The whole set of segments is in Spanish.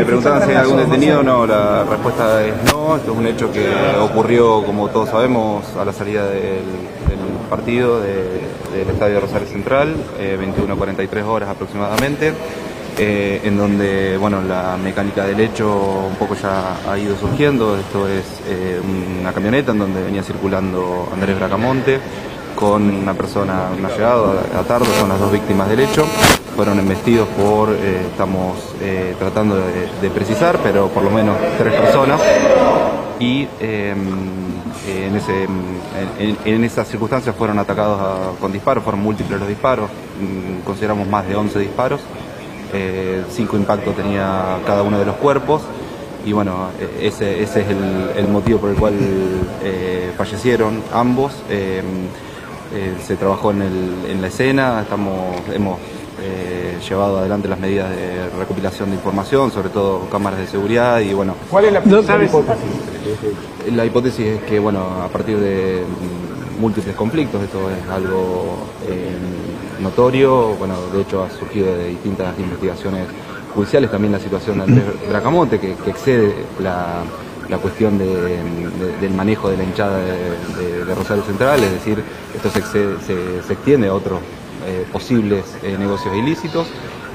me preguntaban si hay algún detenido, no, la respuesta es no. Esto es un hecho que ocurrió, como todos sabemos, a la salida del, partido del Estadio Rosario Central, 21.43 horas aproximadamente. Eh, en donde bueno, la mecánica del hecho un poco ya ha ido surgiendo. Esto es eh, una camioneta en donde venía circulando Andrés Bracamonte con una persona, un allegado, Atardo, son las dos víctimas del hecho. Fueron embestidos por, eh, estamos tratando de, precisar, pero por lo menos tres personas. Y em, en, ese, en, esas circunstancias fueron atacados con disparos, fueron múltiples los disparos, mm, consideramos más de 11 disparos. Eh, cinco impactos tenía cada uno de los cuerpos y bueno, e, ese, es el, motivo por el cual eh, fallecieron ambos. Eh, se trabajó en, la escena, estamos, hemos llevado adelante las medidas de recopilación de información, sobre todo cámaras de seguridad y bueno. ¿Cuál es la hipótesis? La hipótesis es que bueno, a partir de múltiples conflictos, esto es algo notorio, bueno, de hecho ha surgido de distintas investigaciones judiciales también la situación de Andrés Bracamonte, que, excede la, cuestión del manejo de la hinchada de, Rosario Central, es decir, esto se, extiende a otros eh, posibles eh, negocios ilícitos.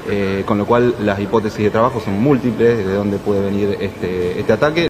Eh, con lo cual las hipótesis de trabajo son múltiples de dónde puede venir este, este ataque.